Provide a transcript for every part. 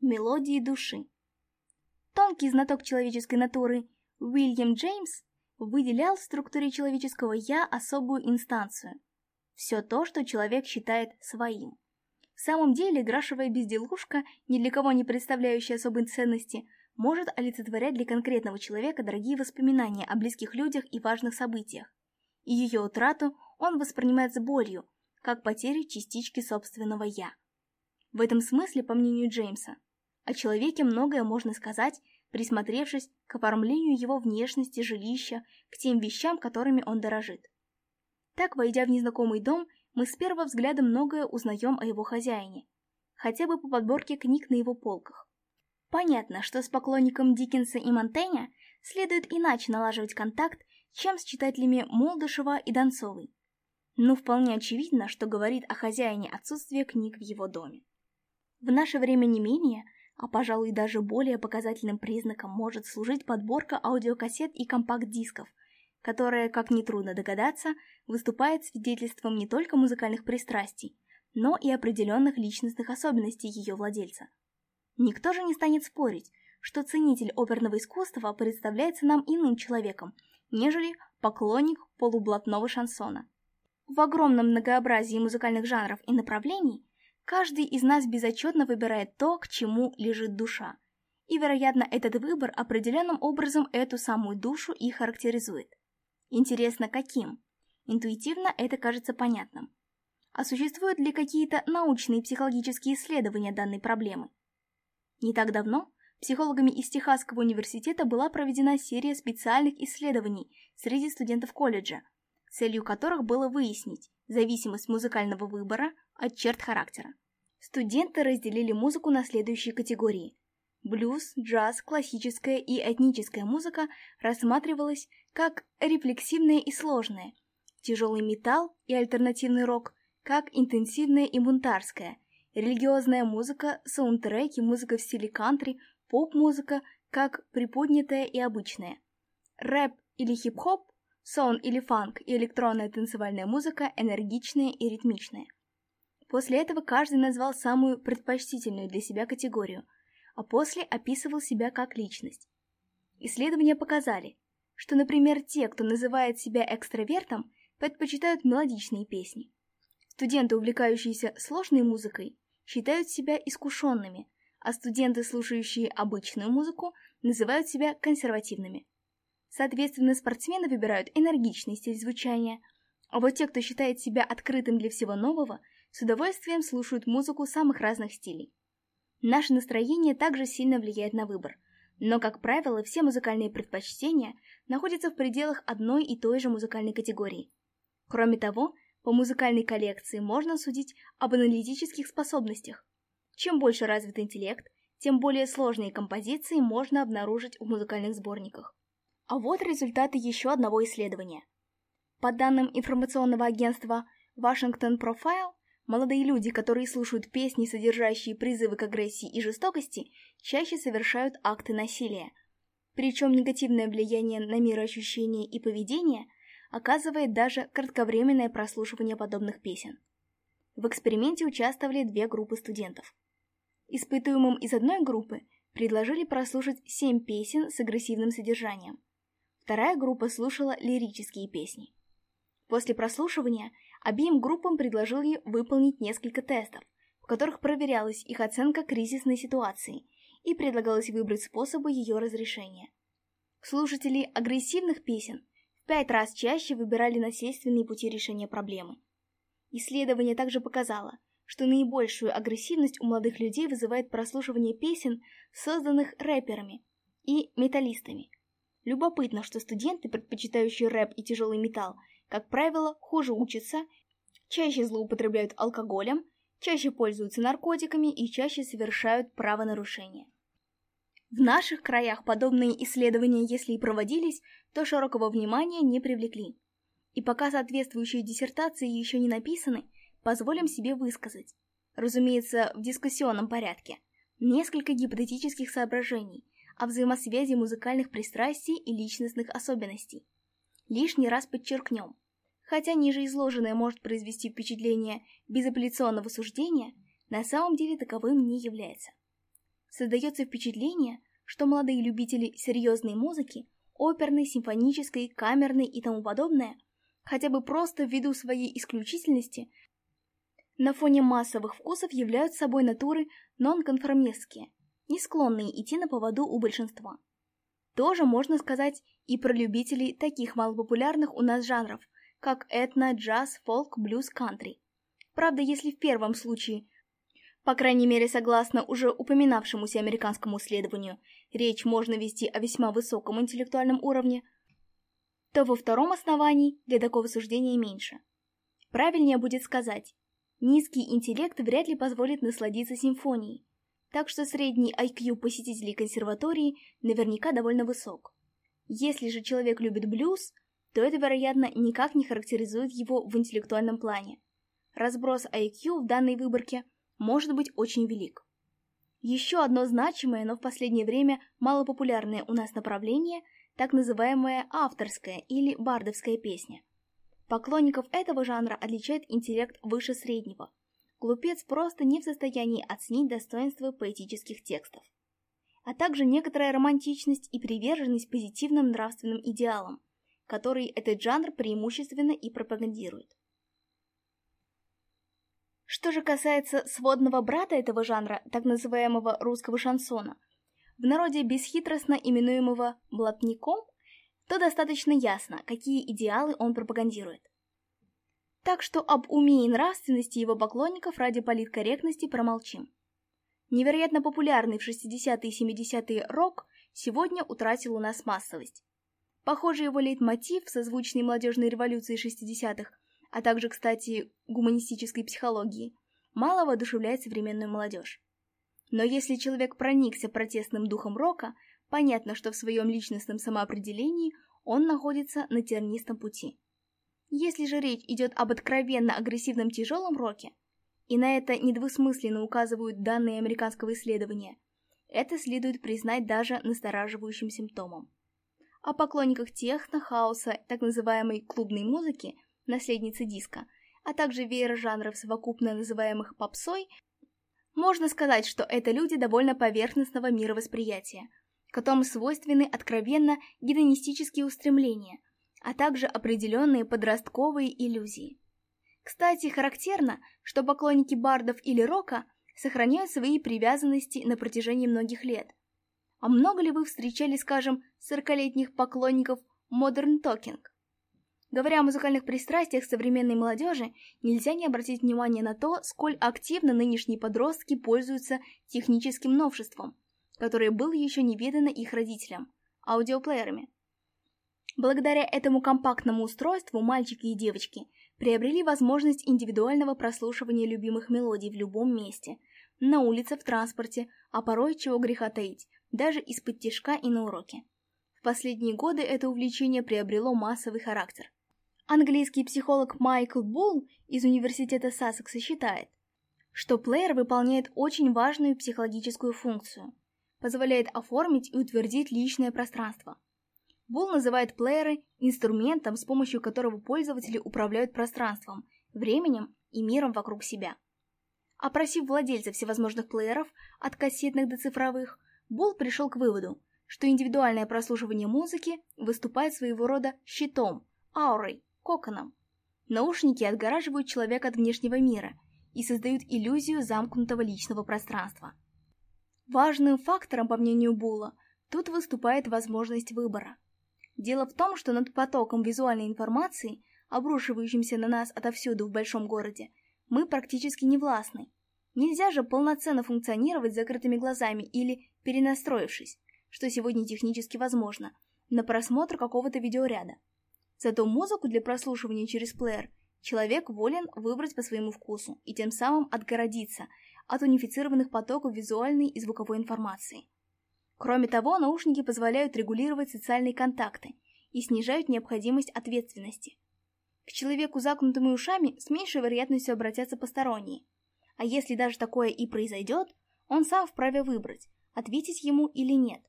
мелодии души. Тонкий знаток человеческой натуры Уильям Джеймс выделял в структуре человеческого «я» особую инстанцию – все то, что человек считает своим. В самом деле, грашевая безделушка, ни для кого не представляющая особой ценности, может олицетворять для конкретного человека дорогие воспоминания о близких людях и важных событиях. И ее утрату он воспринимает с болью, как потерю частички собственного «я». В этом смысле, по мнению Джеймса, о человеке многое можно сказать, присмотревшись к оформлению его внешности жилища, к тем вещам, которыми он дорожит. Так, войдя в незнакомый дом, мы с первого взгляда многое узнаем о его хозяине, хотя бы по подборке книг на его полках. Понятно, что с поклонником Диккенса и Монтэня следует иначе налаживать контакт, чем с читателями Молдышева и Донцовой. Но вполне очевидно, что говорит о хозяине отсутствие книг в его доме. В наше время не менее – а, пожалуй, даже более показательным признаком может служить подборка аудиокассет и компакт-дисков, которая, как нетрудно догадаться, выступает свидетельством не только музыкальных пристрастий, но и определенных личностных особенностей ее владельца. Никто же не станет спорить, что ценитель оперного искусства представляется нам иным человеком, нежели поклонник полублатного шансона. В огромном многообразии музыкальных жанров и направлений Каждый из нас безотчетно выбирает то, к чему лежит душа. И, вероятно, этот выбор определенным образом эту самую душу и характеризует. Интересно, каким? Интуитивно это кажется понятным. А существуют ли какие-то научные психологические исследования данной проблемы? Не так давно психологами из Техасского университета была проведена серия специальных исследований среди студентов колледжа, целью которых было выяснить зависимость музыкального выбора от черт характера. Студенты разделили музыку на следующие категории. Блюз, джаз, классическая и этническая музыка рассматривалась как рефлексивная и сложная, тяжелый металл и альтернативный рок как интенсивная и бунтарская, религиозная музыка, саундтреки, музыка в стиле кантри, поп-музыка как приподнятая и обычная, рэп или хип-хоп, сон или фанк и электронная танцевальная музыка энергичная и ритмичная. После этого каждый назвал самую предпочтительную для себя категорию, а после описывал себя как личность. Исследования показали, что, например, те, кто называет себя экстравертом, предпочитают мелодичные песни. Студенты, увлекающиеся сложной музыкой, считают себя искушенными, а студенты, слушающие обычную музыку, называют себя консервативными. Соответственно, спортсмены выбирают энергичный стиль звучания, а вот те, кто считает себя открытым для всего нового – с удовольствием слушают музыку самых разных стилей. Наше настроение также сильно влияет на выбор, но, как правило, все музыкальные предпочтения находятся в пределах одной и той же музыкальной категории. Кроме того, по музыкальной коллекции можно судить об аналитических способностях. Чем больше развит интеллект, тем более сложные композиции можно обнаружить в музыкальных сборниках. А вот результаты еще одного исследования. По данным информационного агентства Washington Profile, Молодые люди, которые слушают песни, содержащие призывы к агрессии и жестокости, чаще совершают акты насилия. Причем негативное влияние на мироощущение и поведение оказывает даже кратковременное прослушивание подобных песен. В эксперименте участвовали две группы студентов. Испытуемым из одной группы предложили прослушать семь песен с агрессивным содержанием. Вторая группа слушала лирические песни. После прослушивания – Обеим группам предложили выполнить несколько тестов, в которых проверялась их оценка кризисной ситуации и предлагалось выбрать способы ее разрешения. Слушатели агрессивных песен в пять раз чаще выбирали насильственные пути решения проблемы. Исследование также показало, что наибольшую агрессивность у молодых людей вызывает прослушивание песен, созданных рэперами и металлистами. Любопытно, что студенты, предпочитающие рэп и тяжелый металл, как правило, хуже учатся, чаще злоупотребляют алкоголем, чаще пользуются наркотиками и чаще совершают правонарушения. В наших краях подобные исследования, если и проводились, то широкого внимания не привлекли. И пока соответствующие диссертации еще не написаны, позволим себе высказать, разумеется, в дискуссионном порядке, несколько гипотетических соображений о взаимосвязи музыкальных пристрастий и личностных особенностей – лишний раз подчеркнем. Хотя ниже изложенное может произвести впечатление безапелляционного суждения, на самом деле таковым не является. Создается впечатление, что молодые любители серьезной музыки, оперной, симфонической, камерной и тому подобное, хотя бы просто ввиду своей исключительности, на фоне массовых вкусов являются собой натуры нонконформистские, не склонные идти на поводу у большинства. Тоже можно сказать и про любителей таких малопопулярных у нас жанров, как этно, джаз, фолк, блюз, кантри. Правда, если в первом случае, по крайней мере согласно уже упоминавшемуся американскому исследованию, речь можно вести о весьма высоком интеллектуальном уровне, то во втором основании для такого суждения меньше. Правильнее будет сказать, низкий интеллект вряд ли позволит насладиться симфонией, так что средний IQ посетителей консерватории наверняка довольно высок. Если же человек любит блюз, то это, вероятно, никак не характеризует его в интеллектуальном плане. Разброс IQ в данной выборке может быть очень велик. Еще одно значимое, но в последнее время малопопулярное у нас направление – так называемая авторская или бардовская песня. Поклонников этого жанра отличает интеллект выше среднего. Глупец просто не в состоянии оценить достоинства поэтических текстов а также некоторая романтичность и приверженность позитивным нравственным идеалам, которые этот жанр преимущественно и пропагандирует. Что же касается сводного брата этого жанра, так называемого русского шансона, в народе бесхитростно именуемого «блатником», то достаточно ясно, какие идеалы он пропагандирует. Так что об уме и нравственности его поклонников ради политкорректности промолчим. Невероятно популярный в 60-е и 70-е рок сегодня утратил у нас массовость. Похожий его лейтмотив, созвучный молодежной революции 60-х, а также, кстати, гуманистической психологии, мало воодушевляет современную молодежь. Но если человек проникся протестным духом рока, понятно, что в своем личностном самоопределении он находится на тернистом пути. Если же речь идет об откровенно агрессивном тяжелом роке – и на это недвусмысленно указывают данные американского исследования. Это следует признать даже настораживающим симптомом. О поклонниках техно, хаоса, так называемой клубной музыки, наследницы диска, а также веера жанров, совокупно называемых попсой, можно сказать, что это люди довольно поверхностного мировосприятия, которым свойственны откровенно гедонистические устремления, а также определенные подростковые иллюзии. Кстати, характерно, что поклонники бардов или рока сохраняют свои привязанности на протяжении многих лет. А много ли вы встречали, скажем, 40-летних поклонников Modern Talking? Говоря о музыкальных пристрастиях современной молодежи, нельзя не обратить внимание на то, сколь активно нынешние подростки пользуются техническим новшеством, которое было еще не ведано их родителям – аудиоплеерами. Благодаря этому компактному устройству мальчики и девочки приобрели возможность индивидуального прослушивания любимых мелодий в любом месте, на улице, в транспорте, а порой, чего греха таить, даже из-под тишка и на уроке. В последние годы это увлечение приобрело массовый характер. Английский психолог Майкл Булл из университета Сассекса считает, что плеер выполняет очень важную психологическую функцию, позволяет оформить и утвердить личное пространство – Бул называет плееры инструментом, с помощью которого пользователи управляют пространством, временем и миром вокруг себя. Опросив владельцев всевозможных плееров, от кассетных до цифровых, Бул пришел к выводу, что индивидуальное прослушивание музыки выступает своего рода щитом, аурой, коконом. Наушники отгораживают человека от внешнего мира и создают иллюзию замкнутого личного пространства. Важным фактором, по мнению Була, тут выступает возможность выбора – Дело в том, что над потоком визуальной информации, обрушивающимся на нас отовсюду в большом городе, мы практически не властны. Нельзя же полноценно функционировать закрытыми глазами или перенастроившись, что сегодня технически возможно, на просмотр какого-то видеоряда. Зато музыку для прослушивания через плеер человек волен выбрать по своему вкусу и тем самым отгородиться от унифицированных потоков визуальной и звуковой информации. Кроме того, наушники позволяют регулировать социальные контакты и снижают необходимость ответственности. К человеку загнутыми ушами с меньшей вероятностью обратятся посторонние. А если даже такое и произойдет, он сам вправе выбрать, ответить ему или нет.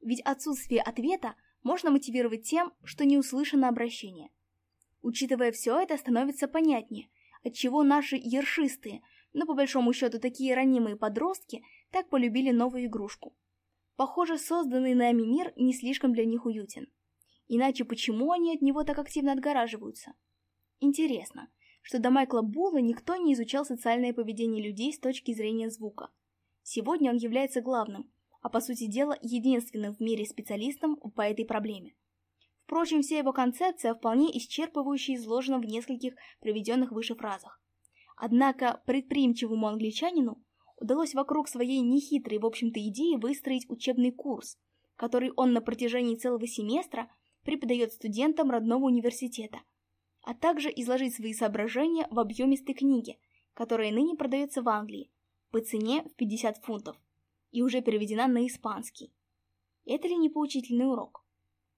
Ведь отсутствие ответа можно мотивировать тем, что не услышано обращение. Учитывая все это, становится понятнее, отчего наши ершистые, но по большому счету такие ранимые подростки так полюбили новую игрушку. Похоже, созданный нами мир не слишком для них уютен. Иначе почему они от него так активно отгораживаются? Интересно, что до Майкла Була никто не изучал социальное поведение людей с точки зрения звука. Сегодня он является главным, а по сути дела единственным в мире специалистом по этой проблеме. Впрочем, вся его концепция вполне исчерпывающе изложена в нескольких приведенных выше фразах. Однако предприимчивому англичанину удалось вокруг своей нехитрой, в общем-то, идеи выстроить учебный курс, который он на протяжении целого семестра преподает студентам родного университета, а также изложить свои соображения в объемистой книге, которая ныне продается в Англии по цене в 50 фунтов и уже переведена на испанский. Это ли не поучительный урок?